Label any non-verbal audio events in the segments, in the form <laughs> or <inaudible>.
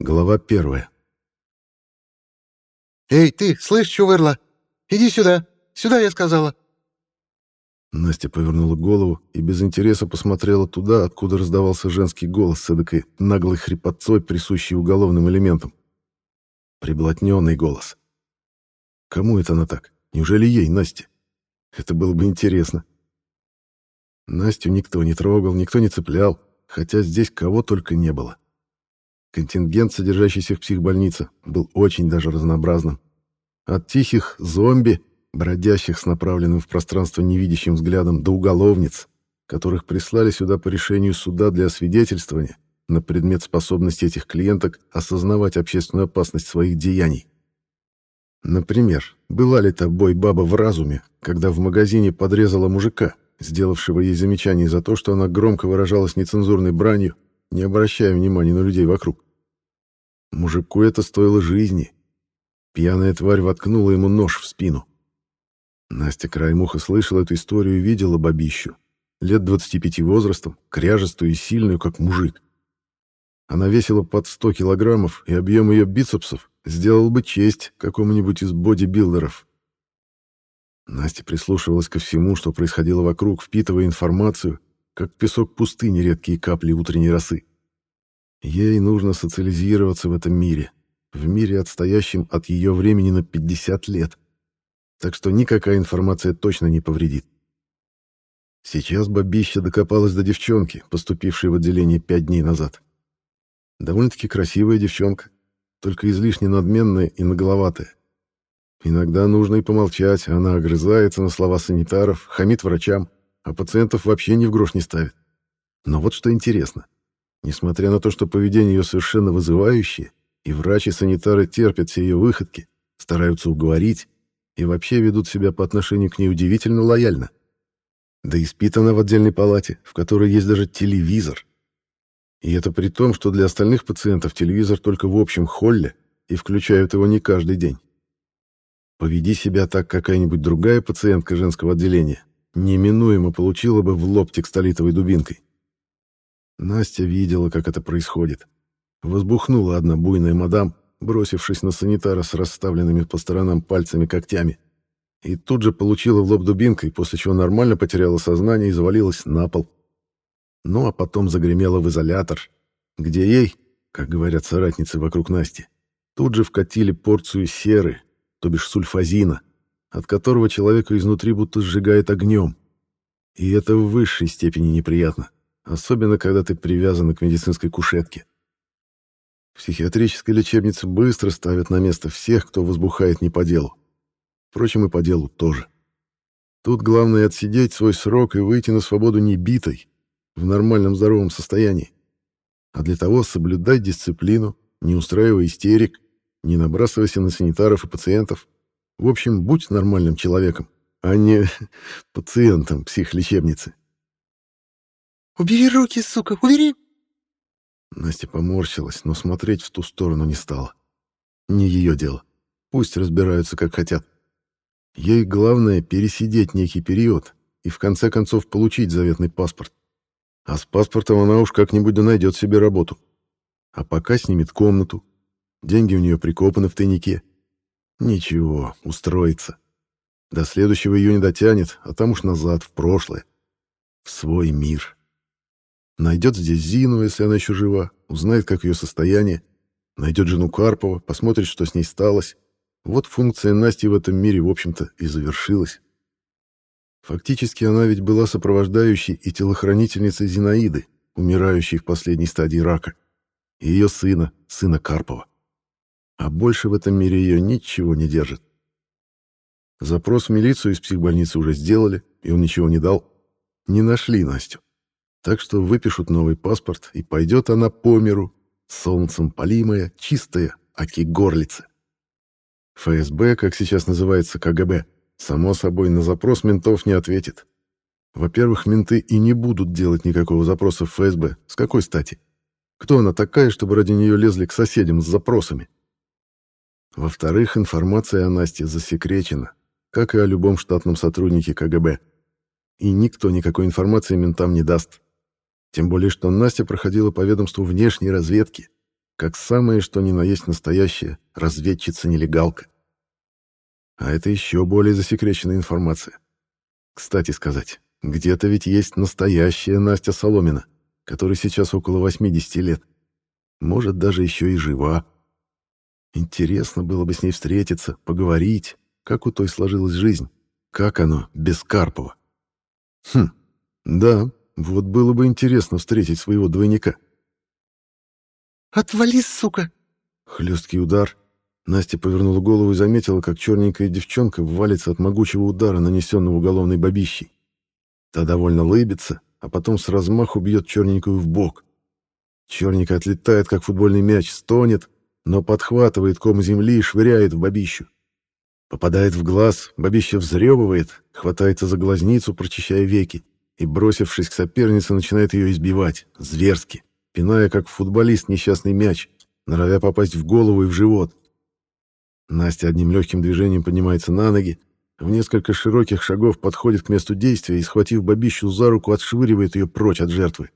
Глава первая. «Эй, ты, слышь, чувырла? Иди сюда! Сюда, я сказала!» Настя повернула голову и без интереса посмотрела туда, откуда раздавался женский голос с эдакой наглой хрипотцой, присущей уголовным элементам. Приблотненный голос. Кому это она так? Неужели ей, Насте? Это было бы интересно. Настю никто не трогал, никто не цеплял, хотя здесь кого только не было. Контингент, содержащийся в психбольнице, был очень даже разнообразным. От тихих зомби, бродящих с направленным в пространство невидящим взглядом, до уголовниц, которых прислали сюда по решению суда для освидетельствования на предмет способности этих клиенток осознавать общественную опасность своих деяний. Например, была ли та бой-баба в разуме, когда в магазине подрезала мужика, сделавшего ей замечание за то, что она громко выражалась нецензурной бранью, не обращая внимания на людей вокруг. Мужику это стоило жизни. Пьяная тварь воткнула ему нож в спину. Настя краем уха слышала эту историю и видела бабищу. Лет 25 возрастом, кряжестую и сильную, как мужик. Она весила под 100 килограммов, и объем ее бицепсов сделал бы честь какому-нибудь из бодибилдеров. Настя прислушивалась ко всему, что происходило вокруг, впитывая информацию, как песок пустыни редкие капли утренней росы. Ей нужно социализироваться в этом мире, в мире, отстоящем от ее времени на 50 лет. Так что никакая информация точно не повредит. Сейчас бабища докопалась до девчонки, поступившей в отделение пять дней назад. Довольно-таки красивая девчонка, только излишне надменная и нагловатая. Иногда нужно и помолчать, она огрызается на слова санитаров, хамит врачам, а пациентов вообще ни в грош не ставит. Но вот что интересно. Несмотря на то, что поведение ее совершенно вызывающее, и врачи и санитары терпят все ее выходки, стараются уговорить и вообще ведут себя по отношению к ней удивительно лояльно. Да и спит она в отдельной палате, в которой есть даже телевизор. И это при том, что для остальных пациентов телевизор только в общем холле, и включают его не каждый день. Поведи себя так какая-нибудь другая пациентка женского отделения, неминуемо получила бы в лоб текстолитовой дубинкой. Настя видела, как это происходит. Возбухнула одна буйная мадам, бросившись на санитара с расставленными по сторонам пальцами когтями. И тут же получила в лоб дубинкой, после чего нормально потеряла сознание и завалилась на пол. Ну а потом загремела в изолятор, где ей, как говорят соратницы вокруг Насти, тут же вкатили порцию серы, то бишь сульфазина, от которого человека изнутри будто сжигает огнем. И это в высшей степени неприятно, особенно когда ты привязан к медицинской кушетке. В психиатрической лечебнице быстро ставят на место всех, кто возбухает не по делу. Впрочем, и по делу тоже. Тут главное отсидеть свой срок и выйти на свободу не битой, в нормальном здоровом состоянии. А для того соблюдать дисциплину, не устраивая истерик, не набрасывайся на санитаров и пациентов. В общем, будь нормальным человеком, а не <laughs> пациентом психлечебницы. «Убери руки, сука, убери!» Настя поморщилась, но смотреть в ту сторону не стала. Не ее дело. Пусть разбираются, как хотят. Ей главное пересидеть некий период и в конце концов получить заветный паспорт. А с паспортом она уж как-нибудь найдет себе работу. А пока снимет комнату. Деньги у нее прикопаны в тайнике. Ничего, устроится. До следующего июня дотянет, а там уж назад, в прошлое. В свой мир. Найдет здесь Зину, если она еще жива, узнает, как ее состояние. Найдет жену Карпова, посмотрит, что с ней сталось. Вот функция Насти в этом мире, в общем-то, и завершилась. Фактически она ведь была сопровождающей и телохранительницей Зинаиды, умирающей в последней стадии рака, и ее сына, сына Карпова. А больше в этом мире ее ничего не держит. Запрос в милицию из психбольницы уже сделали, и он ничего не дал. Не нашли Настю. Так что выпишут новый паспорт, и пойдет она по миру, солнцем полимая, чистая, аки горлица. ФСБ, как сейчас называется КГБ, Само собой, на запрос ментов не ответит. Во-первых, менты и не будут делать никакого запроса в ФСБ. С какой стати? Кто она такая, чтобы ради нее лезли к соседям с запросами? Во-вторых, информация о Насте засекречена, как и о любом штатном сотруднике КГБ. И никто никакой информации ментам не даст. Тем более, что Настя проходила по ведомству внешней разведки. как самое что ни на есть настоящая разведчица-нелегалка. А это еще более засекреченная информация. Кстати сказать, где-то ведь есть настоящая Настя Соломина, которой сейчас около 80 лет. Может, даже еще и жива. Интересно было бы с ней встретиться, поговорить, как у той сложилась жизнь, как оно без Карпова. Хм, да, вот было бы интересно встретить своего двойника. «Отвали, сука!» Хлесткий удар. Настя повернула голову и заметила, как черненькая девчонка валится от могучего удара, нанесенного уголовной бабищей. Та довольно лыбится, а потом с размаху бьет черненькую в бок. Черненькая отлетает, как футбольный мяч, стонет, но подхватывает ком земли и швыряет в бабищу. Попадает в глаз, бабища взрёбывает, хватается за глазницу, прочищая веки, и, бросившись к сопернице, начинает ее избивать, зверски, пиная, как футболист, несчастный мяч, норовя попасть в голову и в живот. Настя одним легким движением поднимается на ноги, в несколько широких шагов подходит к месту действия и, схватив бабищу за руку, отшвыривает ее прочь от жертвы.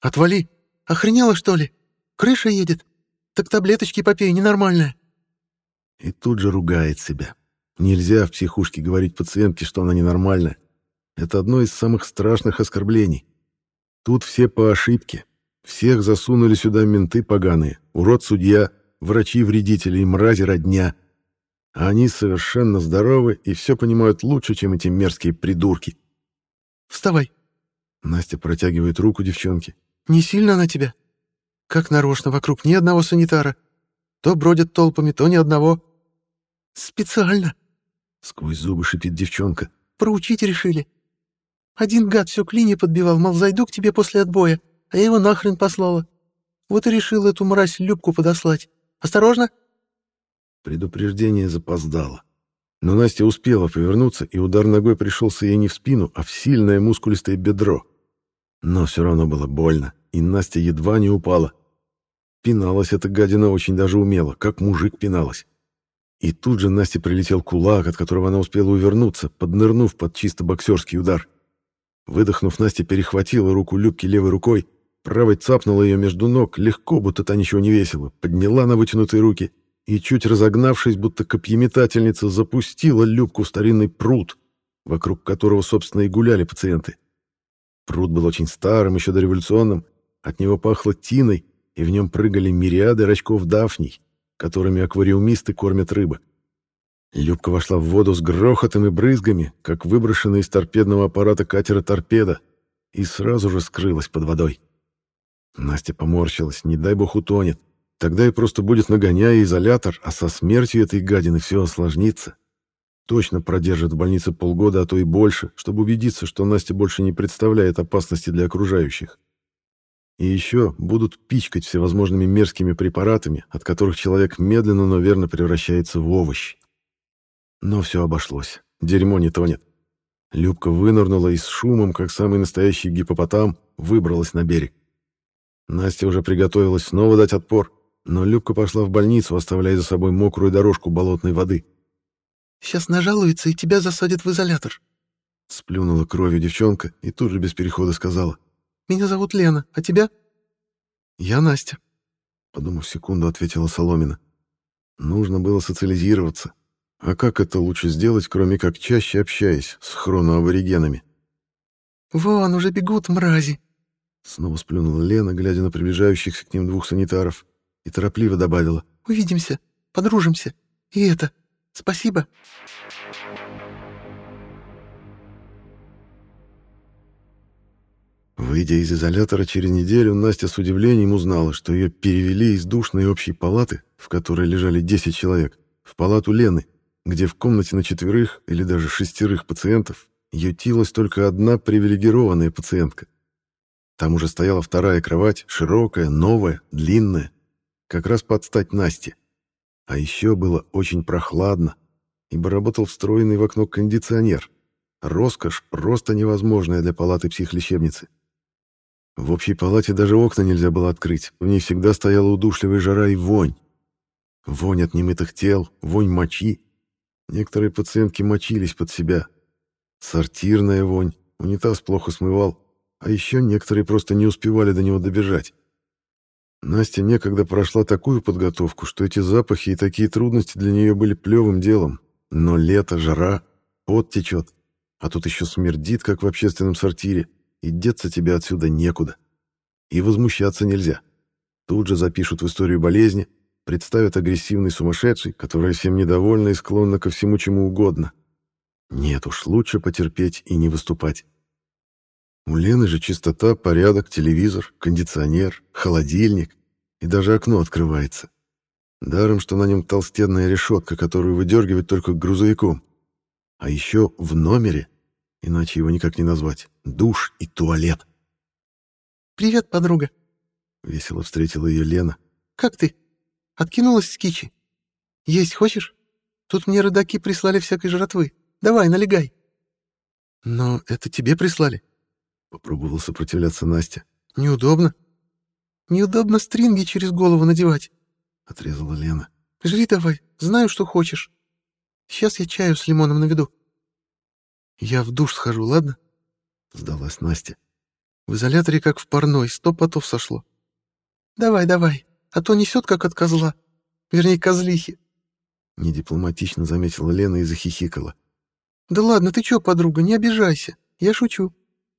«Отвали! Охренела, что ли? Крыша едет? Так таблеточки попей, ненормальная!» И тут же ругает себя. Нельзя в психушке говорить пациентке, что она ненормальная. Это одно из самых страшных оскорблений. Тут все по ошибке. Всех засунули сюда менты поганые, урод-судья, врачи-вредители и мрази родня. А они совершенно здоровы и все понимают лучше, чем эти мерзкие придурки. «Вставай!» Настя протягивает руку девчонке. «Не сильно она тебя? Как нарочно, вокруг ни одного санитара. То бродят толпами, то ни одного. Специально!» Сквозь зубы шипит девчонка. «Проучить решили. Один гад все клини подбивал, мол, зайду к тебе после отбоя, а я его нахрен послала. Вот и решил эту мразь Любку подослать. Осторожно!» Предупреждение запоздало. Но Настя успела повернуться, и удар ногой пришелся ей не в спину, а в сильное мускулистое бедро. Но все равно было больно, и Настя едва не упала. Пиналась эта гадина очень даже умело, как мужик пиналась. И тут же Насте прилетел кулак, от которого она успела увернуться, поднырнув под чисто боксерский удар. Выдохнув, Настя перехватила руку Любки левой рукой, правой цапнула ее между ног, легко, будто та ничего не весила, подняла на вытянутые руки и, чуть разогнавшись, будто копьеметательница, запустила Любку в старинный пруд, вокруг которого, собственно, и гуляли пациенты. Пруд был очень старым, еще дореволюционным, от него пахло тиной, и в нем прыгали мириады рачков дафний, которыми аквариумисты кормят рыбы. Любка вошла в воду с грохотом и брызгами, как выброшенная из торпедного аппарата катера торпеда, и сразу же скрылась под водой. Настя поморщилась, не дай бог утонет. Тогда и просто будет нагоняя изолятор, а со смертью этой гадины все осложнится. Точно продержит в больнице полгода, а то и больше, чтобы убедиться, что Настя больше не представляет опасности для окружающих. И еще будут пичкать всевозможными мерзкими препаратами, от которых человек медленно, но верно превращается в овощ. Но все обошлось. Дерьмо не тонет. Любка вынырнула и с шумом, как самый настоящий гипопотам, выбралась на берег. Настя уже приготовилась снова дать отпор, но Любка пошла в больницу, оставляя за собой мокрую дорожку болотной воды. «Сейчас нажалуется, и тебя засадят в изолятор», — сплюнула кровью девчонка и тут же без перехода сказала. «Меня зовут Лена, а тебя?» «Я Настя», — подумав секунду, ответила Соломина. «Нужно было социализироваться. А как это лучше сделать, кроме как чаще общаясь с хроноаборигенами?» «Вон, уже бегут мрази», — снова сплюнула Лена, глядя на приближающихся к ним двух санитаров и торопливо добавила. «Увидимся, подружимся. И это... Спасибо». Выйдя из изолятора через неделю, Настя с удивлением узнала, что ее перевели из душной общей палаты, в которой лежали 10 человек, в палату Лены, где в комнате на четверых или даже шестерых пациентов ютилась только одна привилегированная пациентка. Там уже стояла вторая кровать, широкая, новая, длинная, как раз под стать Насте. А еще было очень прохладно, ибо работал встроенный в окно кондиционер. Роскошь просто невозможная для палаты психлечебницы. В общей палате даже окна нельзя было открыть, в ней всегда стояла удушливая жара и вонь. Вонь от немытых тел, вонь мочи. Некоторые пациентки мочились под себя. Сортирная вонь, унитаз плохо смывал, а еще некоторые просто не успевали до него добежать. Настя некогда прошла такую подготовку, что эти запахи и такие трудности для нее были плевым делом. Но лето, жара, пот течет, а тут еще смердит, как в общественном сортире, и деться тебе отсюда некуда. И возмущаться нельзя. Тут же запишут в историю болезни, представят агрессивный сумасшедший, которая всем недовольна и склонна ко всему чему угодно. Нет уж, лучше потерпеть и не выступать. У Лены же чистота, порядок, телевизор, кондиционер, холодильник и даже окно открывается. Даром, что на нем толстенная решетка, которую выдергивать только грузовиком. А еще в номере, иначе его никак не назвать, душ и туалет. «Привет, подруга!» — весело встретила ее Лена. «Как ты? Откинулась с кичи? Есть хочешь? Тут мне родаки прислали всякой жратвы. Давай, налегай!» «Но это тебе прислали?» Попробовал сопротивляться Настя. «Неудобно. Неудобно стринги через голову надевать», — отрезала Лена. «Жри давай, знаю, что хочешь. Сейчас я чаю с лимоном наведу». «Я в душ схожу, ладно?» — сдалась Настя. «В изоляторе, как в парной, сто потов сошло». «Давай, давай, а то несет, как от козла. Вернее, козлихи». Недипломатично заметила Лена и захихикала. «Да ладно, ты чё, подруга, не обижайся. Я шучу.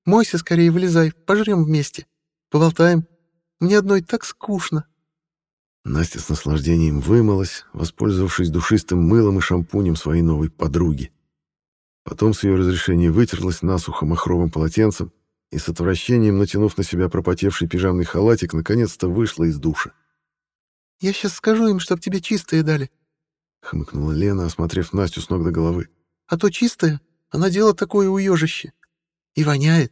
Мойся скорее, вылезай, пожрем вместе. Поболтаем. Мне одной так скучно. Настя с наслаждением вымылась, воспользовавшись душистым мылом и шампунем своей новой подруги. Потом с ее разрешения вытерлась насухо махровым полотенцем и с отвращением, натянув на себя пропотевший пижамный халатик, наконец-то вышла из душа. «Я сейчас скажу им, чтоб тебе чистые дали», — хмыкнула Лена, осмотрев Настю с ног до головы. «А то чистое, она дело такое уежище. И воняет.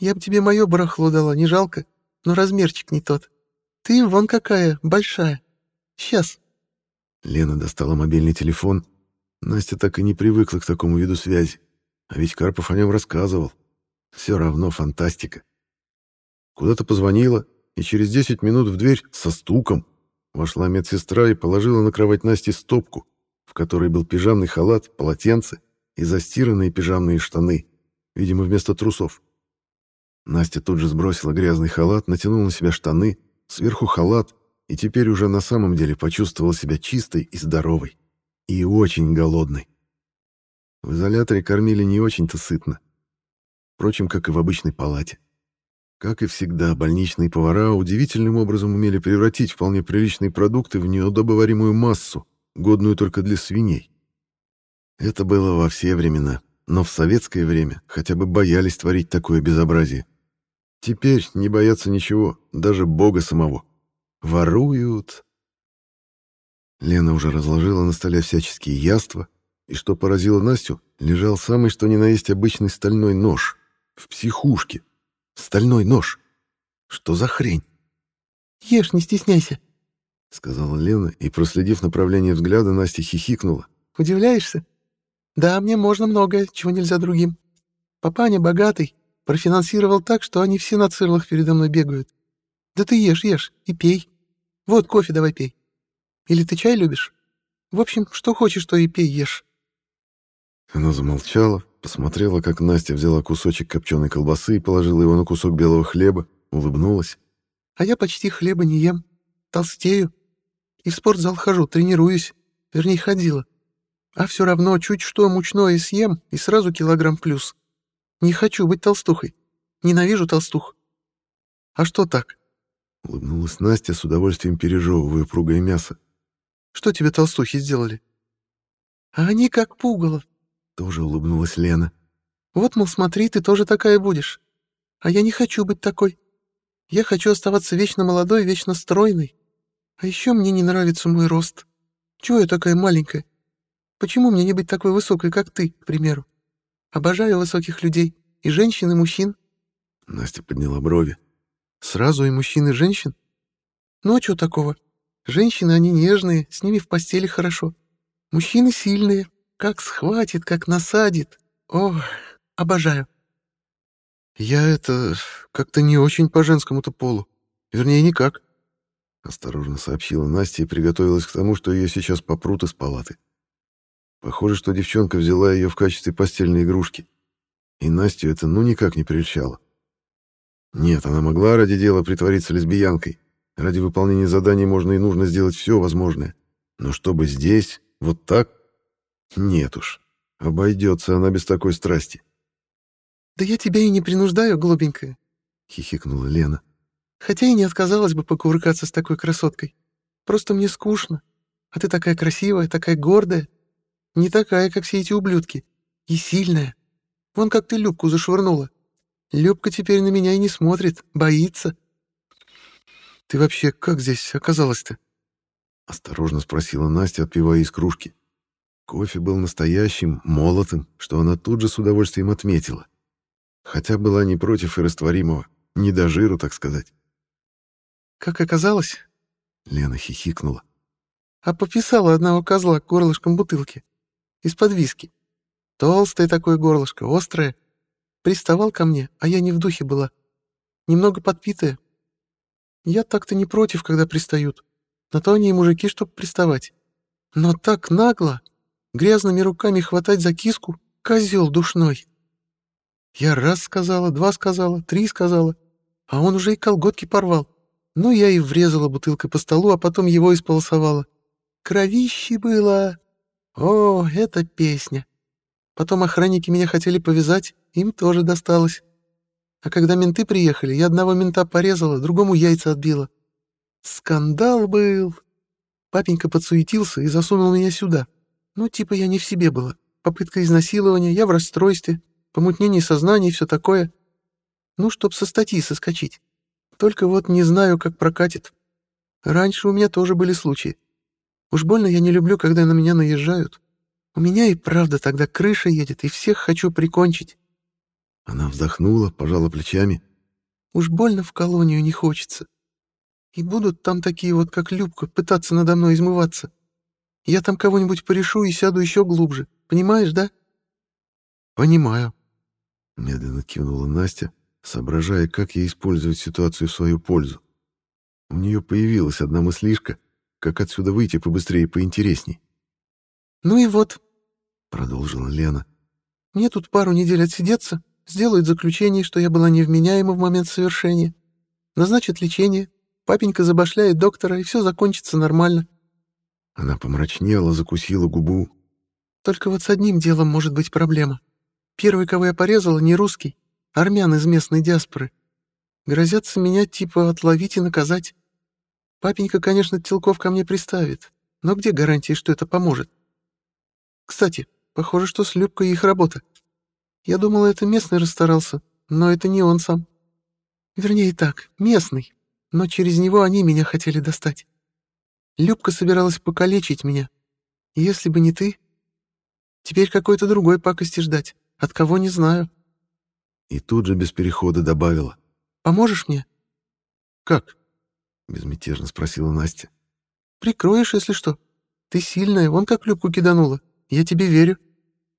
Я бы тебе мое барахло дала, не жалко, но размерчик не тот. Ты вон какая, большая. Сейчас. Лена достала мобильный телефон. Настя так и не привыкла к такому виду связи. А ведь Карпов о нем рассказывал. Все равно фантастика. Куда-то позвонила, и через 10 минут в дверь со стуком вошла медсестра и положила на кровать Насти стопку, в которой был пижамный халат, полотенце и застиранные пижамные штаны видимо, вместо трусов. Настя тут же сбросила грязный халат, натянула на себя штаны, сверху халат, и теперь уже на самом деле почувствовала себя чистой и здоровой. И очень голодной. В изоляторе кормили не очень-то сытно. Впрочем, как и в обычной палате. Как и всегда, больничные повара удивительным образом умели превратить вполне приличные продукты в неудобоваримую массу, годную только для свиней. Это было во все времена, но в советское время хотя бы боялись творить такое безобразие. Теперь не боятся ничего, даже Бога самого. Воруют. Лена уже разложила на столе всяческие яства, и что поразило Настю, лежал самый что ни на есть обычный стальной нож. В психушке. Стальной нож. Что за хрень? «Ешь, не стесняйся», — сказала Лена, и, проследив направление взгляда, Настя хихикнула. «Удивляешься? Да, мне можно многое, чего нельзя другим. Папаня богатый, профинансировал так, что они все на цирлах передо мной бегают. Да ты ешь, ешь и пей. Вот кофе давай пей. Или ты чай любишь? В общем, что хочешь, то и пей, ешь. Она замолчала, посмотрела, как Настя взяла кусочек копченой колбасы и положила его на кусок белого хлеба, улыбнулась. А я почти хлеба не ем, толстею. И в спортзал хожу, тренируюсь, вернее, ходила. А все равно чуть что мучное съем, и сразу килограмм плюс. Не хочу быть толстухой. Ненавижу толстух. А что так? Улыбнулась Настя, с удовольствием пережевывая пругое мясо. Что тебе толстухи сделали? А они как пугало. Тоже улыбнулась Лена. Вот, мол, смотри, ты тоже такая будешь. А я не хочу быть такой. Я хочу оставаться вечно молодой, вечно стройной. А еще мне не нравится мой рост. Чего я такая маленькая? Почему мне не быть такой высокой, как ты, к примеру? Обожаю высоких людей, и женщин, и мужчин». Настя подняла брови. «Сразу и мужчин, и женщин? Ну а что такого? Женщины, они нежные, с ними в постели хорошо. Мужчины сильные, как схватит, как насадит. О, обожаю». «Я это... как-то не очень по женскому-то полу. Вернее, никак», — осторожно сообщила Настя и приготовилась к тому, что ее сейчас попрут из палаты. Похоже, что девчонка взяла ее в качестве постельной игрушки. И Настю это ну никак не прельщало. Нет, она могла ради дела притвориться лесбиянкой. Ради выполнения заданий можно и нужно сделать все возможное. Но чтобы здесь, вот так? Нет уж. Обойдется она без такой страсти. «Да я тебя и не принуждаю, голубенькая», — хихикнула Лена. «Хотя и не отказалась бы покувыркаться с такой красоткой. Просто мне скучно. А ты такая красивая, такая гордая. Не такая, как все эти ублюдки. И сильная. Вон как ты Любку зашвырнула. Любка теперь на меня и не смотрит, боится». «Ты вообще как здесь оказалась-то?» — осторожно спросила Настя, отпивая из кружки. Кофе был настоящим, молотым, что она тут же с удовольствием отметила. Хотя была не против и растворимого, не до жиру, так сказать. «Как оказалось?» — Лена хихикнула. «А пописала одного козла горлышком бутылки. Из-под виски. Толстое такое горлышко, острое. Приставал ко мне, а я не в духе была. Немного подпитая. Я так-то не против, когда пристают. На то они и мужики, чтоб приставать. Но так нагло, грязными руками хватать за киску, козел душной. Я раз сказала, два сказала, три сказала, а он уже и колготки порвал. Ну, я и врезала бутылкой по столу, а потом его исполосовала. Кровище было. О, это песня. Потом охранники меня хотели повязать, им тоже досталось. А когда менты приехали, я одного мента порезала, другому яйца отбила. Скандал был. Папенька подсуетился и засунул меня сюда. Ну, типа я не в себе была. Попытка изнасилования, я в расстройстве, помутнение сознания и все такое. Ну, чтоб со статьи соскочить. Только вот не знаю, как прокатит. Раньше у меня тоже были случаи. Уж больно я не люблю, когда на меня наезжают. У меня и правда тогда крыша едет, и всех хочу прикончить. Она вздохнула, пожала плечами. Уж больно в колонию не хочется. И будут там такие вот, как Любка, пытаться надо мной измываться. Я там кого-нибудь порешу и сяду еще глубже. Понимаешь, да? Понимаю. Медленно кивнула Настя, соображая, как ей использовать ситуацию в свою пользу. У нее появилась одна мыслишка, как отсюда выйти побыстрее и поинтересней. «Ну и вот», — продолжила Лена, — «мне тут пару недель отсидеться, сделают заключение, что я была невменяема в момент совершения, назначат лечение, Папенька забашляет доктора, и все закончится нормально. Она помрачнела, закусила губу. Только вот с одним делом может быть проблема. Первый, кого я порезала, не русский, армян из местной диаспоры. Грозятся меня типа отловить и наказать. Папенька, конечно, телков ко мне приставит, но где гарантии, что это поможет? Кстати, похоже, что с Любкой их работа. Я думала, это местный расстарался, но это не он сам. Вернее так, местный, но через него они меня хотели достать. Любка собиралась покалечить меня. Если бы не ты, теперь какой-то другой пакости ждать. От кого не знаю. И тут же без перехода добавила. Поможешь мне? Как? Безмятежно спросила Настя. Прикроешь, если что. Ты сильная, вон как Любку киданула. Я тебе верю.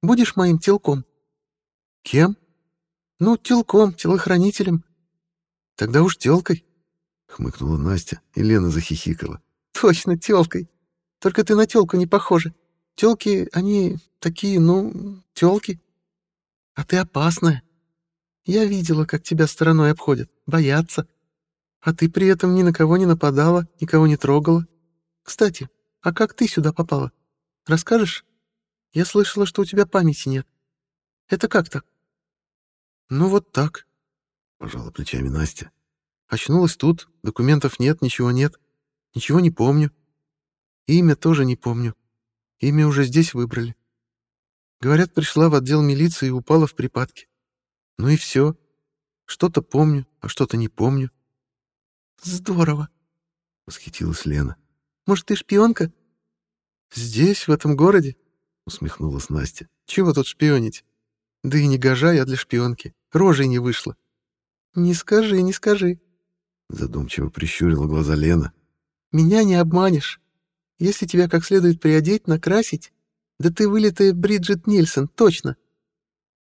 Будешь моим телком. Кем? Ну, телком, телохранителем. Тогда уж телкой. — хмыкнула Настя, и Лена захихикала. «Точно, тёлкой. Только ты на тёлку не похожа. Тёлки, они такие, ну, тёлки. А ты опасная. Я видела, как тебя стороной обходят, боятся. А ты при этом ни на кого не нападала, никого не трогала. Кстати, а как ты сюда попала? Расскажешь? Я слышала, что у тебя памяти нет. Это как так?» «Ну вот так», — пожала плечами Настя. Очнулась тут, документов нет, ничего нет. Ничего не помню. Имя тоже не помню. Имя уже здесь выбрали. Говорят, пришла в отдел милиции и упала в припадке. Ну и все. Что-то помню, а что-то не помню. Здорово, восхитилась Лена. Может, ты шпионка? Здесь, в этом городе? усмехнулась Настя. Чего тут шпионить? Да и не гожа я для шпионки. Рожей не вышло. Не скажи, не скажи. Задумчиво прищурила глаза Лена. «Меня не обманешь. Если тебя как следует приодеть, накрасить, да ты вылитая Бриджит Нильсон, точно!»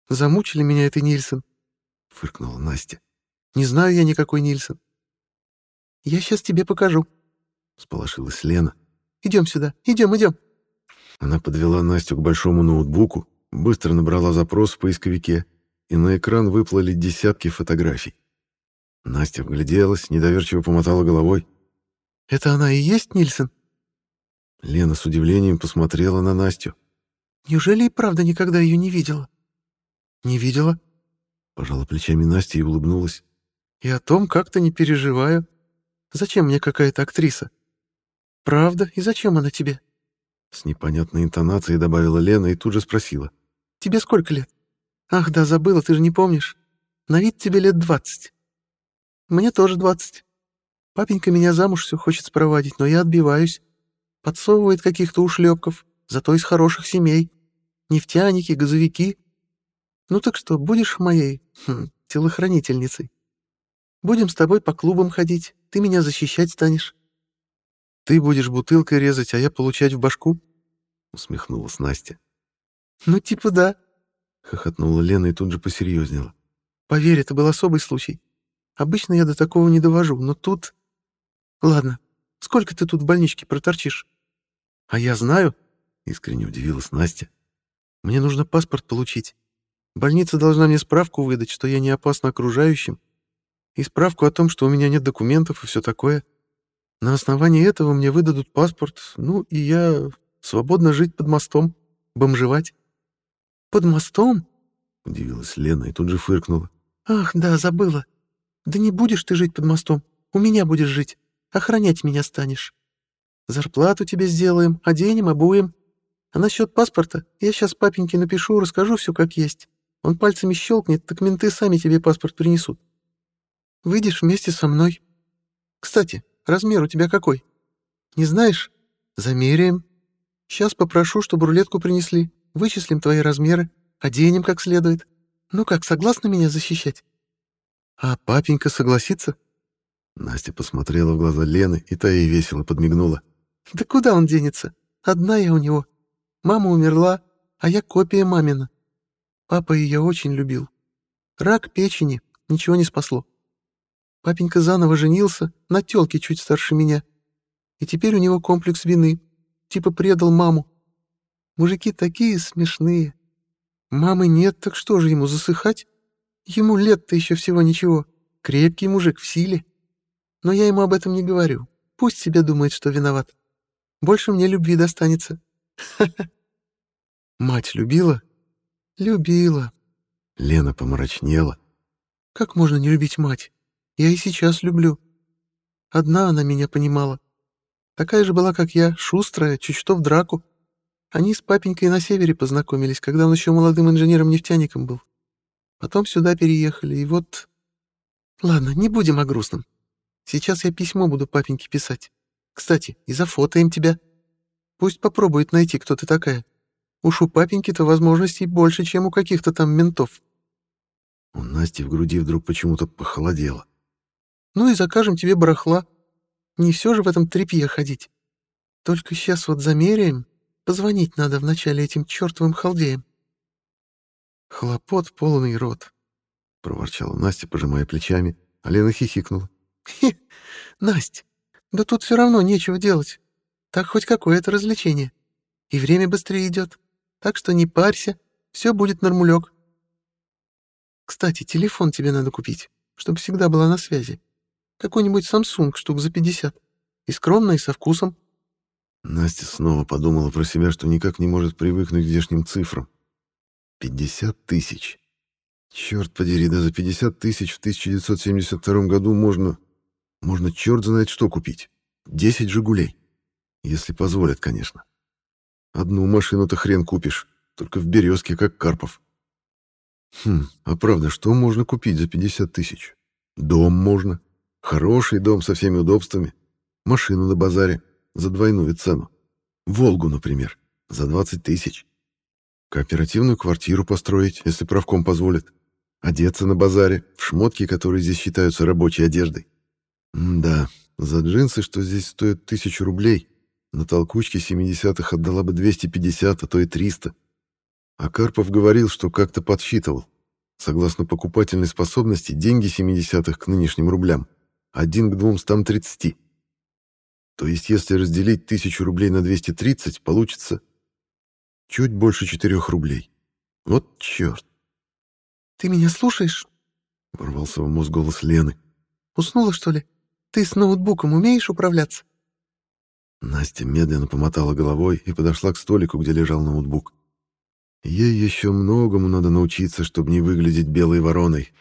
«Замучили меня этой Нильсон», — фыркнула Настя. «Не знаю я никакой Нильсон». «Я сейчас тебе покажу», — сполошилась Лена. «Идем сюда, идем, идем». Она подвела Настю к большому ноутбуку, быстро набрала запрос в поисковике, и на экран выплыли десятки фотографий. Настя вгляделась, недоверчиво помотала головой. Это она и есть Нильсон? Лена с удивлением посмотрела на Настю. Неужели и правда никогда ее не видела? Не видела? Пожала плечами Настя и улыбнулась. И о том как-то не переживаю. Зачем мне какая-то актриса? Правда? И зачем она тебе? С непонятной интонацией добавила Лена и тут же спросила. Тебе сколько лет? Ах, да, забыла, ты же не помнишь. На вид тебе лет двадцать. Мне тоже двадцать. Папенька меня замуж все хочет спровадить, но я отбиваюсь. Подсовывает каких-то ушлепков, зато из хороших семей. Нефтяники, газовики. Ну так что, будешь моей хм, телохранительницей? Будем с тобой по клубам ходить, ты меня защищать станешь. Ты будешь бутылкой резать, а я получать в башку? Усмехнулась Настя. Ну типа да. Хохотнула Лена и тут же посерьезнела. Поверь, это был особый случай. Обычно я до такого не довожу, но тут... Ладно, сколько ты тут в больничке проторчишь? А я знаю, искренне удивилась Настя. Мне нужно паспорт получить. Больница должна мне справку выдать, что я не опасна окружающим, и справку о том, что у меня нет документов и все такое. На основании этого мне выдадут паспорт, ну, и я свободно жить под мостом, бомжевать. «Под мостом?» — удивилась Лена и тут же фыркнула. «Ах, да, забыла. Да не будешь ты жить под мостом. У меня будешь жить. Охранять меня станешь. Зарплату тебе сделаем, оденем, обуем. А насчет паспорта я сейчас папеньке напишу, расскажу все как есть. Он пальцами щелкнет, так менты сами тебе паспорт принесут. Выйдешь вместе со мной. Кстати, размер у тебя какой? Не знаешь? Замеряем. Сейчас попрошу, чтобы рулетку принесли. Вычислим твои размеры, оденем как следует. Ну как, согласна меня защищать? А папенька согласится? Настя посмотрела в глаза Лены, и та ей весело подмигнула. Да куда он денется? Одна я у него. Мама умерла, а я копия мамина. Папа ее очень любил. Рак печени, ничего не спасло. Папенька заново женился на тёлке чуть старше меня. И теперь у него комплекс вины. Типа предал маму. Мужики такие смешные. Мамы нет, так что же ему засыхать? Ему лет-то еще всего ничего. Крепкий мужик в силе. Но я ему об этом не говорю. Пусть себе думает, что виноват. Больше мне любви достанется. <laughs> Мать любила? Любила. Лена помрачнела. Как можно не любить мать? Я и сейчас люблю. Одна она меня понимала. Такая же была, как я, шустрая, чуть что в драку. Они с папенькой на севере познакомились, когда он еще молодым инженером-нефтяником был. Потом сюда переехали, и вот... Ладно, не будем о грустном. Сейчас я письмо буду папеньке писать. Кстати, и зафотаем тебя. Пусть попробует найти, кто ты такая. Уж у папеньки-то возможностей больше, чем у каких-то там ментов. У Насти в груди вдруг почему-то похолодело. Ну и закажем тебе барахла. Не все же в этом тряпье ходить. Только сейчас вот замеряем. Позвонить надо вначале этим чертовым халдеям. Хлопот полный рот, — проворчала Настя, пожимая плечами, а Лена хихикнула. «Хе, <laughs> Насть, да тут все равно нечего делать. Так хоть какое-то развлечение. И время быстрее идет. Так что не парься, все будет нормулек. Кстати, телефон тебе надо купить, чтобы всегда была на связи. Какой-нибудь Samsung штук за 50. И скромно, и со вкусом. Настя снова подумала про себя, что никак не может привыкнуть к здешним цифрам. 50 тысяч. Черт подери, да за 50 тысяч в 1972 году можно... Можно черт знает что купить. 10 «Жигулей». Если позволят, конечно. Одну машину-то хрен купишь, только в «Березке», как Карпов. Хм, а правда, что можно купить за 50 тысяч? Дом можно. Хороший дом со всеми удобствами. Машину на базаре за двойную цену. Волгу, например, за 20 тысяч. Кооперативную квартиру построить, если правком позволит. Одеться на базаре, в шмотки, которые здесь считаются рабочей одеждой. М да, за джинсы, что здесь стоят тысячу рублей, на толкучке 70-х отдала бы 250, а то и 300. А Карпов говорил, что как-то подсчитывал. Согласно покупательной способности, деньги 70-х к нынешним рублям один к 230. То есть, если разделить 1000 рублей на 230, получится чуть больше 4 рублей. Вот черт. «Ты меня слушаешь?» — ворвался в мозг голос Лены. «Уснула, что ли? Ты с ноутбуком умеешь управляться? Настя медленно помотала головой и подошла к столику, где лежал ноутбук. Ей еще многому надо научиться, чтобы не выглядеть белой вороной.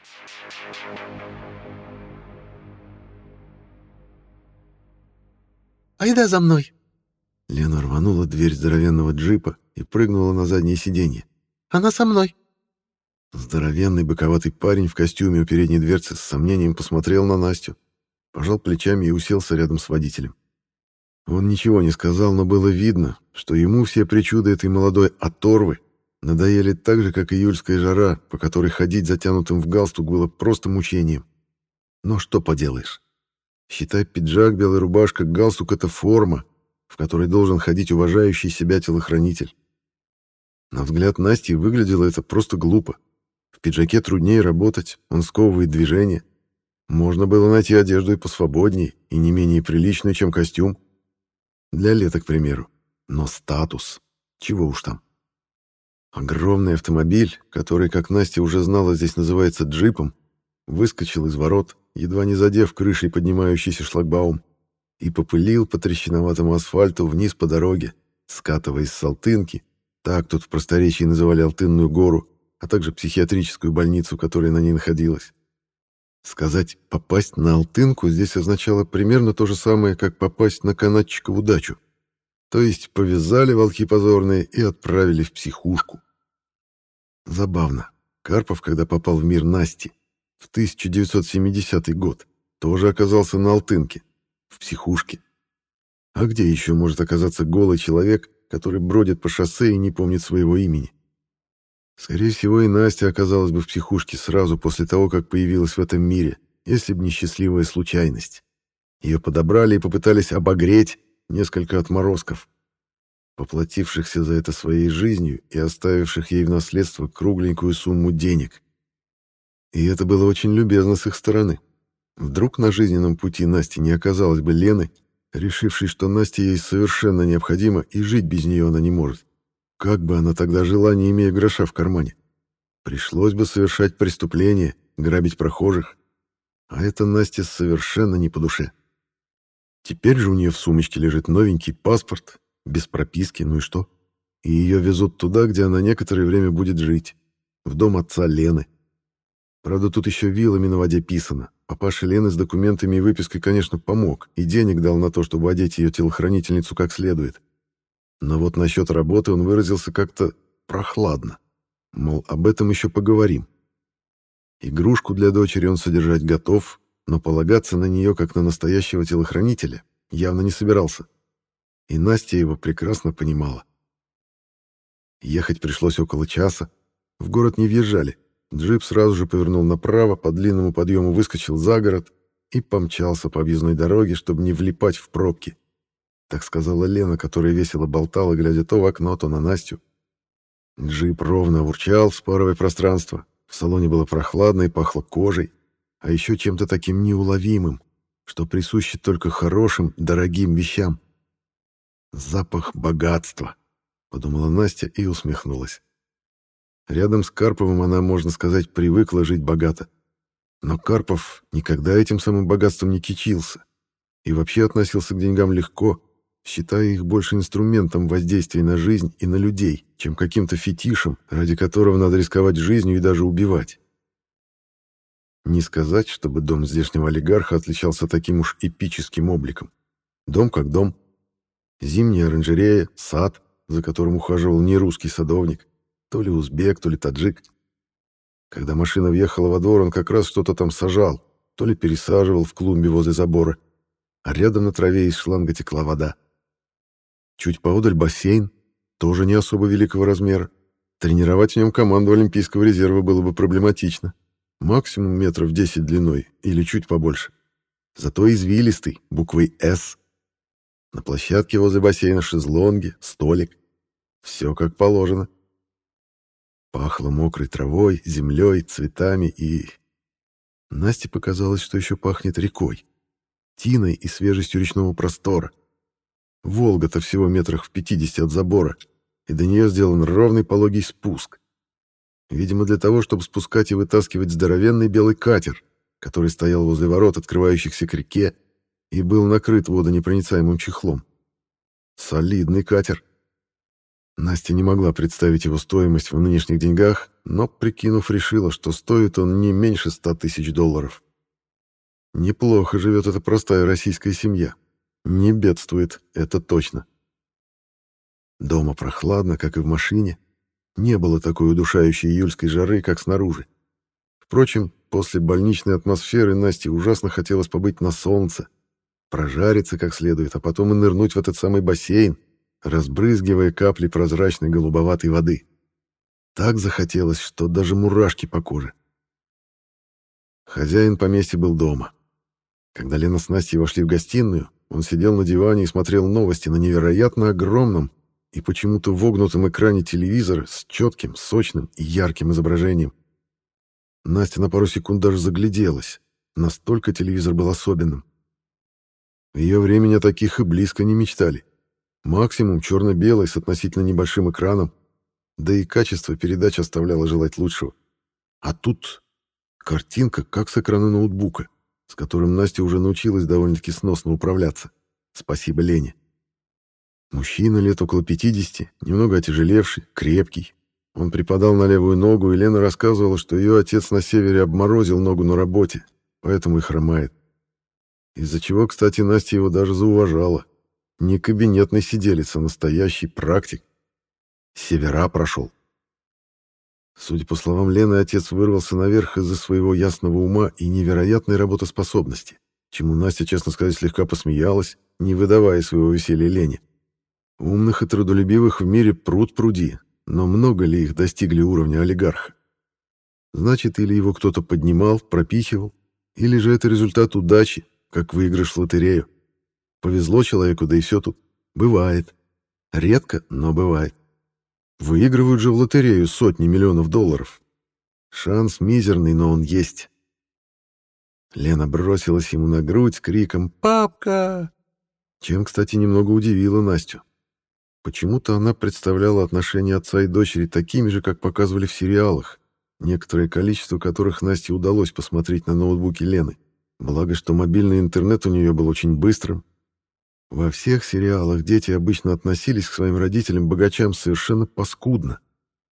«Айда за мной!» Лена рванула дверь здоровенного джипа и прыгнула на заднее сиденье. «Она со мной!» Здоровенный боковатый парень в костюме у передней дверцы с сомнением посмотрел на Настю, пожал плечами и уселся рядом с водителем. Он ничего не сказал, но было видно, что ему все причуды этой молодой оторвы надоели так же, как июльская жара, по которой ходить затянутым в галстук было просто мучением. Но что поделаешь? Считай, пиджак, белая рубашка, галстук — это форма, в которой должен ходить уважающий себя телохранитель. На взгляд Насти выглядело это просто глупо. В пиджаке труднее работать, он сковывает движение. Можно было найти одежду и посвободнее, и не менее приличную, чем костюм. Для лета, к примеру. Но статус. Чего уж там. Огромный автомобиль, который, как Настя уже знала, здесь называется джипом, выскочил из ворот, едва не задев крышей поднимающийся шлагбаум, и попылил по трещиноватому асфальту вниз по дороге, скатываясь с Алтынки, так тут в просторечии называли Алтынную гору, а также психиатрическую больницу, которая на ней находилась. Сказать «попасть на Алтынку» здесь означало примерно то же самое, как попасть на канатчикову дачу. То есть повязали волки позорные и отправили в психушку. Забавно. Карпов, когда попал в мир Насти в 1970 год, тоже оказался на Алтынке, в психушке. А где еще может оказаться голый человек, который бродит по шоссе и не помнит своего имени? Скорее всего, и Настя оказалась бы в психушке сразу после того, как появилась в этом мире, если бы не счастливая случайность. Ее подобрали и попытались обогреть несколько отморозков, поплатившихся за это своей жизнью и оставивших ей в наследство кругленькую сумму денег. И это было очень любезно с их стороны. Вдруг на жизненном пути Насти не оказалось бы Лены, решившей, что Насте ей совершенно необходимо и жить без нее она не может. Как бы она тогда жила, не имея гроша в кармане? Пришлось бы совершать преступления, грабить прохожих. А это Насте совершенно не по душе. Теперь же у нее в сумочке лежит новенький паспорт, без прописки, ну и что? И ее везут туда, где она некоторое время будет жить, в дом отца Лены. Правда, тут еще вилами на воде писано. Папаша Лены с документами и выпиской, конечно, помог, и денег дал на то, чтобы одеть ее телохранительницу как следует. Но вот насчет работы он выразился как-то прохладно. Мол, об этом еще поговорим. Игрушку для дочери он содержать готов, но полагаться на нее как на настоящего телохранителя явно не собирался. И Настя его прекрасно понимала. Ехать пришлось около часа. В город не въезжали. Джип сразу же повернул направо, по длинному подъему выскочил за город и помчался по объездной дороге, чтобы не влипать в пробки. Так сказала Лена, которая весело болтала, глядя то в окно, то на Настю. Джип ровно урчал, вспарывая пространство. В салоне было прохладно и пахло кожей, а еще чем-то таким неуловимым, что присуще только хорошим, дорогим вещам. «Запах богатства», — подумала Настя и усмехнулась. Рядом с Карповым она, можно сказать, привыкла жить богато. Но Карпов никогда этим самым богатством не кичился и вообще относился к деньгам легко, считая их больше инструментом воздействия на жизнь и на людей, чем каким-то фетишем, ради которого надо рисковать жизнью и даже убивать. Не сказать, чтобы дом здешнего олигарха отличался таким уж эпическим обликом. Дом как дом. Зимняя оранжерея, сад, за которым ухаживал не русский садовник, то ли узбек, то ли таджик. Когда машина въехала во двор, он как раз что-то там сажал, то ли пересаживал в клумбе возле забора, а рядом на траве из шланга текла вода. Чуть поодаль бассейн, тоже не особо великого размера. Тренировать в нем команду Олимпийского резерва было бы проблематично. Максимум метров 10 длиной или чуть побольше. Зато извилистый, буквой «С». На площадке возле бассейна шезлонги, столик. Все как положено. Пахло мокрой травой, землей, цветами и... Насте показалось, что еще пахнет рекой. Тиной и свежестью речного простора. Волга-то всего метрах в 50 от забора, и до нее сделан ровный пологий спуск. Видимо, для того, чтобы спускать и вытаскивать здоровенный белый катер, который стоял возле ворот, открывающихся к реке, и был накрыт водонепроницаемым чехлом. Солидный катер. Настя не могла представить его стоимость в нынешних деньгах, но, прикинув, решила, что стоит он не меньше ста тысяч долларов. Неплохо живет эта простая российская семья. Не бедствует, это точно. Дома прохладно, как и в машине. Не было такой удушающей июльской жары, как снаружи. Впрочем, после больничной атмосферы Насте ужасно хотелось побыть на солнце, прожариться как следует, а потом и нырнуть в этот самый бассейн, разбрызгивая капли прозрачной голубоватой воды. Так захотелось, что даже мурашки по коже. Хозяин поместья был дома. Когда Лена с Настей вошли в гостиную, он сидел на диване и смотрел новости на невероятно огромном и почему-то вогнутом экране телевизора с четким, сочным и ярким изображением. Настя на пару секунд даже загляделась. Настолько телевизор был особенным. В ее времени о таких и близко не мечтали. Максимум черно-белый с относительно небольшим экраном, да и качество передач оставляло желать лучшего. А тут картинка, как с экрана ноутбука, с которым Настя уже научилась довольно-таки сносно управляться. Спасибо Лене. Мужчина лет около 50, немного отяжелевший, крепкий. Он припадал на левую ногу, и Лена рассказывала, что ее отец на севере обморозил ногу на работе, поэтому и хромает. Из-за чего, кстати, Настя его даже зауважала. Не кабинетный сиделец, а настоящий практик. Севера прошел. Судя по словам Лены, отец вырвался наверх из-за своего ясного ума и невероятной работоспособности, чему Настя, честно сказать, слегка посмеялась, не выдавая своего веселья Лене. Умных и трудолюбивых в мире пруд пруди, но много ли их достигли уровня олигарха? Значит, или его кто-то поднимал, пропихивал, или же это результат удачи, как выигрыш в лотерею. Повезло человеку, да и все тут. Бывает. Редко, но бывает. Выигрывают же в лотерею сотни миллионов долларов. Шанс мизерный, но он есть. Лена бросилась ему на грудь с криком «Папка!», чем, кстати, немного удивила Настю. Почему-то она представляла отношения отца и дочери такими же, как показывали в сериалах, некоторое количество которых Насте удалось посмотреть на ноутбуке Лены. Благо, что мобильный интернет у нее был очень быстрым. Во всех сериалах дети обычно относились к своим родителям-богачам совершенно паскудно,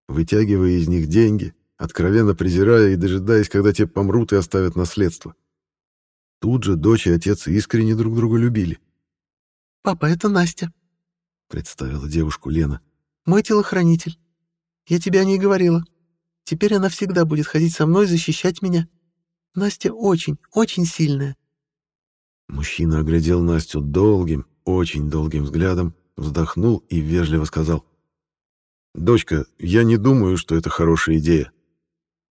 вытягивая из них деньги, откровенно презирая и дожидаясь, когда те помрут и оставят наследство. Тут же дочь и отец искренне друг друга любили. «Папа, это Настя», — представила девушку Лена. «Мой телохранитель. Я тебе о ней говорила. Теперь она всегда будет ходить со мной защищать меня. Настя очень, очень сильная». Мужчина оглядел Настю долгим, очень долгим взглядом, вздохнул и вежливо сказал. «Дочка, я не думаю, что это хорошая идея.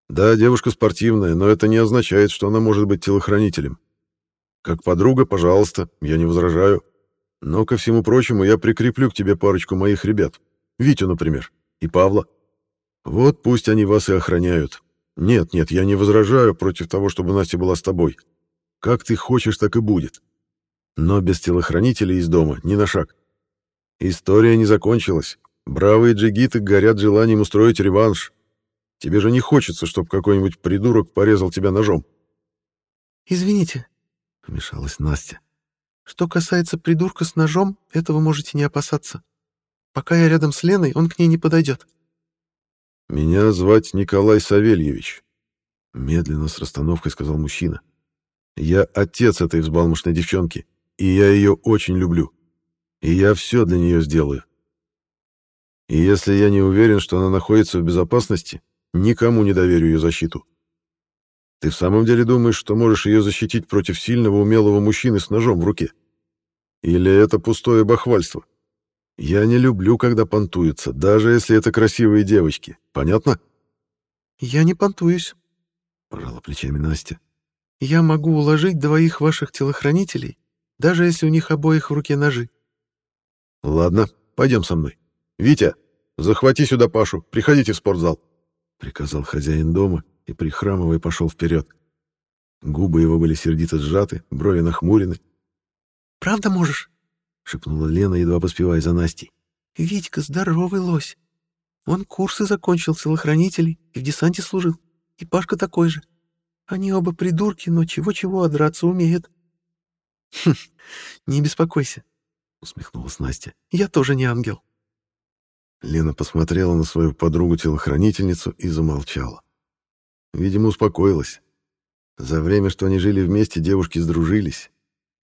Да, девушка спортивная, но это не означает, что она может быть телохранителем. Как подруга, пожалуйста, я не возражаю. Но, ко всему прочему, я прикреплю к тебе парочку моих ребят. Витю, например, и Павла. Вот пусть они вас и охраняют. Нет, нет, я не возражаю против того, чтобы Настя была с тобой. Как ты хочешь, так и будет. Но без телохранителей из дома ни на шаг. История не закончилась. Бравые джигиты горят желанием устроить реванш. Тебе же не хочется, чтобы какой-нибудь придурок порезал тебя ножом. «Извините», — вмешалась Настя. Что касается придурка с ножом, этого можете не опасаться. Пока я рядом с Леной, он к ней не подойдет. «Меня звать Николай Савельевич», — медленно с расстановкой сказал мужчина. «Я отец этой взбалмошной девчонки, и я ее очень люблю. И я все для нее сделаю. И если я не уверен, что она находится в безопасности, никому не доверю ее защиту. Ты в самом деле думаешь, что можешь ее защитить против сильного, умелого мужчины с ножом в руке? Или это пустое бахвальство? Я не люблю, когда понтуются, даже если это красивые девочки. Понятно? Я не понтуюсь, пожала плечами Настя. Я могу уложить двоих ваших телохранителей, даже если у них обоих в руке ножи. Ладно, пойдем со мной. Витя, захвати сюда Пашу, приходите в спортзал, приказал хозяин дома и, прихрамывая, пошел вперед. Губы его были сердито сжаты, брови нахмурены. «Правда можешь?» — шепнула Лена, едва поспевая за Настей. «Витька здоровый лось. Он курсы закончил телохранителей и в десанте служил. И Пашка такой же. Они оба придурки, но чего-чего, а драться умеют». «Хм, не беспокойся. — усмехнулась Настя. «Я тоже не ангел». Лена посмотрела на свою подругу-телохранительницу и замолчала. Видимо, успокоилась. За время, что они жили вместе, девушки сдружились.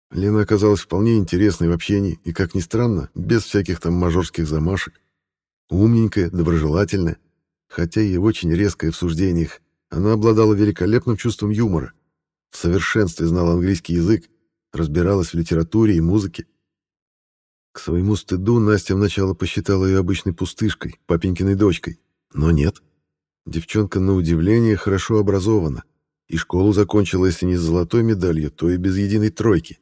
Лена оказалась вполне интересной в общении и, как ни странно, без всяких там мажорских замашек. Умненькая, доброжелательная, хотя и очень резкая в суждениях, она обладала великолепным чувством юмора, в совершенстве знала английский язык, разбиралась в литературе и музыке. К своему стыду Настя вначале посчитала ее обычной пустышкой, папенькиной дочкой. Но нет. Девчонка, на удивление, хорошо образована. И школу закончила, если не с золотой медалью, то и без единой тройки.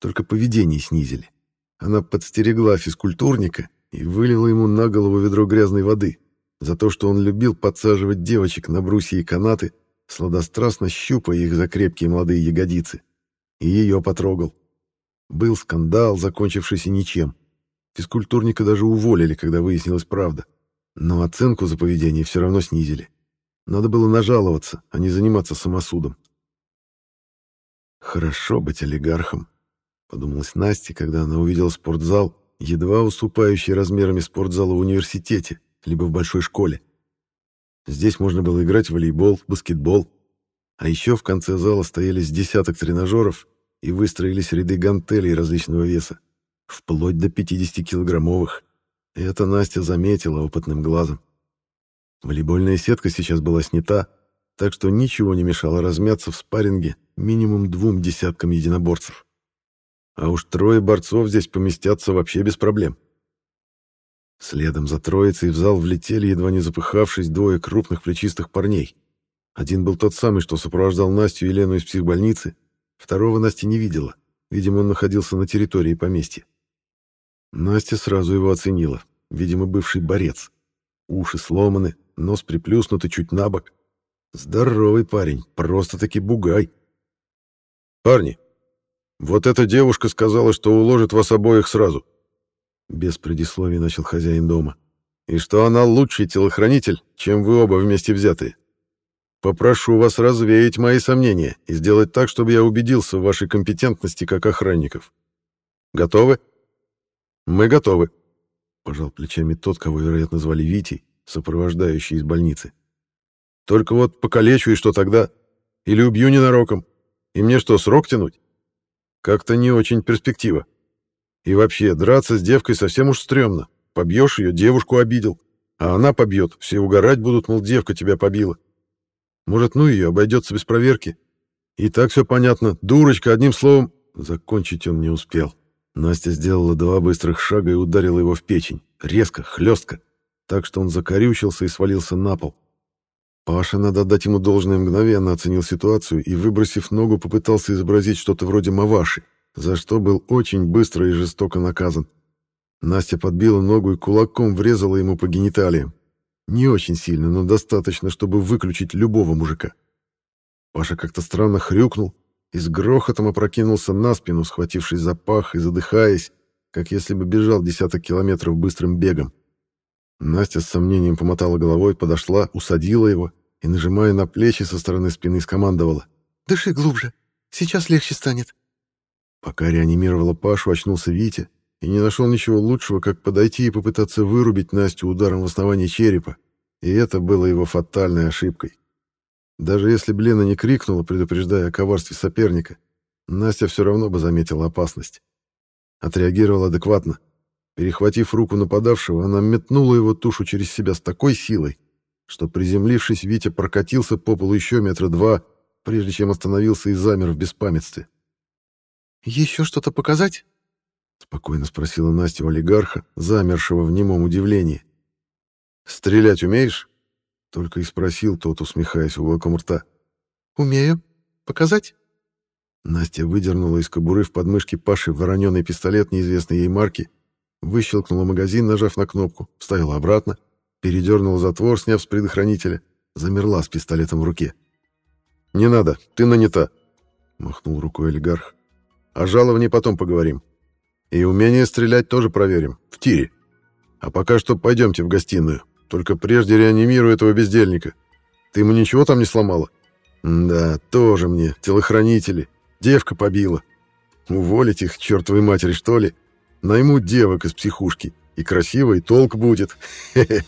Только поведение снизили. Она подстерегла физкультурника и вылила ему на голову ведро грязной воды за то, что он любил подсаживать девочек на брусья и канаты, сладострастно щупая их за крепкие молодые ягодицы. И ее потрогал. Был скандал, закончившийся ничем. Физкультурника даже уволили, когда выяснилась правда. Но оценку за поведение все равно снизили. Надо было нажаловаться, а не заниматься самосудом. Хорошо быть олигархом, подумалась Насте, когда она увидела спортзал, едва уступающий размерами спортзала в университете, либо в большой школе. Здесь можно было играть в волейбол, баскетбол, а еще в конце зала стояли с десяток тренажеров и выстроились ряды гантелей различного веса, вплоть до 50-килограммовых. Это Настя заметила опытным глазом. Волейбольная сетка сейчас была снята, так что ничего не мешало размяться в спарринге минимум двум десяткам единоборцев. А уж трое борцов здесь поместятся вообще без проблем. Следом за троицей в зал влетели, едва не запыхавшись, двое крупных плечистых парней. Один был тот самый, что сопровождал Настю и Лену из психбольницы, Второго Настя не видела. Видимо, он находился на территории поместья. Настя сразу его оценила. Видимо, бывший борец. Уши сломаны, нос приплюснутый чуть на бок. Здоровый парень, просто-таки бугай. «Парни, вот эта девушка сказала, что уложит вас обоих сразу». Без предисловий начал хозяин дома. «И что она лучший телохранитель, чем вы оба вместе взятые. Попрошу вас развеять мои сомнения и сделать так, чтобы я убедился в вашей компетентности как охранников. Готовы? Мы готовы. Пожал плечами тот, кого, вероятно, звали Витей, сопровождающий из больницы. Только вот покалечу, и что тогда? Или убью ненароком? И мне что, срок тянуть? Как-то не очень перспектива. И вообще, драться с девкой совсем уж стрёмно. Побьешь ее, девушку обидел. А она побьет, все угорать будут, мол, девка тебя побила. Может, ну ее, обойдется без проверки. И так все понятно. Дурочка, одним словом... Закончить он не успел. Настя сделала два быстрых шага и ударила его в печень. Резко, хлестко. Так что он закорючился и свалился на пол. Паша, надо отдать ему должное, мгновенно оценил ситуацию и, выбросив ногу, попытался изобразить что-то вроде маваши, за что был очень быстро и жестоко наказан. Настя подбила ногу и кулаком врезала ему по гениталиям. Не очень сильно, но достаточно, чтобы выключить любого мужика. Паша как-то странно хрюкнул и с грохотом опрокинулся на спину, схватившись за пах и задыхаясь, как если бы бежал десяток километров быстрым бегом. Настя с сомнением помотала головой, подошла, усадила его и, нажимая на плечи со стороны спины, скомандовала. «Дыши глубже. Сейчас легче станет». Пока реанимировала Пашу, очнулся Витя и не нашел ничего лучшего, как подойти и попытаться вырубить Настю ударом в основании черепа, и это было его фатальной ошибкой. Даже если бы Лена не крикнула, предупреждая о коварстве соперника, Настя все равно бы заметила опасность. Отреагировала адекватно. Перехватив руку нападавшего, она метнула его тушу через себя с такой силой, что, приземлившись, Витя прокатился по полу еще метра два, прежде чем остановился и замер в беспамятстве. «Еще что-то показать?» — спокойно спросила Настя у олигарха, замершего в немом удивлении. «Стрелять умеешь?» — только и спросил тот, усмехаясь уголком рта. «Умею. Показать?» Настя выдернула из кобуры в подмышке Паши вороненый пистолет неизвестной ей марки, выщелкнула магазин, нажав на кнопку, вставила обратно, передернула затвор, сняв с предохранителя, замерла с пистолетом в руке. «Не надо, ты нанята», — махнул рукой олигарх. «О жаловании потом поговорим. И умение стрелять тоже проверим. В тире. А пока что пойдемте в гостиную. Только прежде реанимирую этого бездельника. Ты ему ничего там не сломала? Да, тоже мне. Телохранители. Девка побила. Уволить их, чертовой матери, что ли? Найму девок из психушки. И красивый толк будет. Хе-хе.